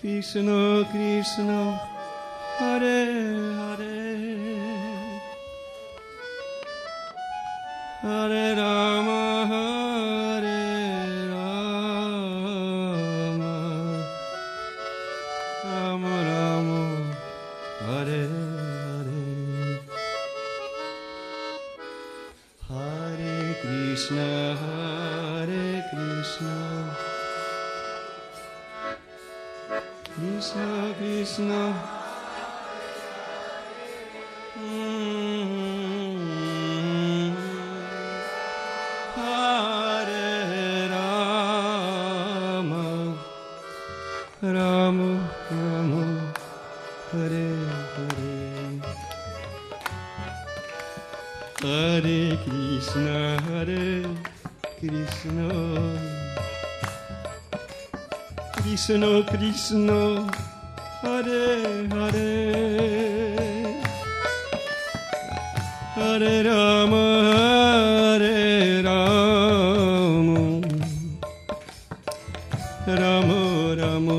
Krishna Krishna Hare Hare. Hare Rama Hare Rama. Rama Rama Hare Hare. Hare Krishna Hare Krishna Mm. Rama. Hare Hare. Hare Krishna Hare Krishna Krishna Krishna Hare Hare. Hare Rama Hare Rama. Rama Rama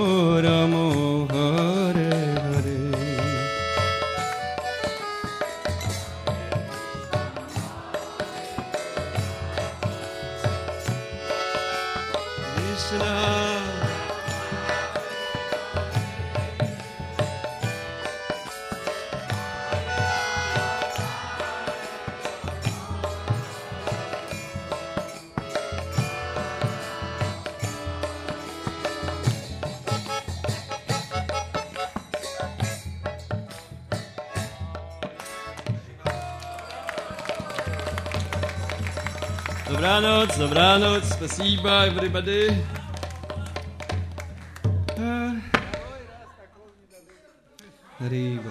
Krishna Dobranoc, dobranoc, спасибо, everybody. Uh, Rigo.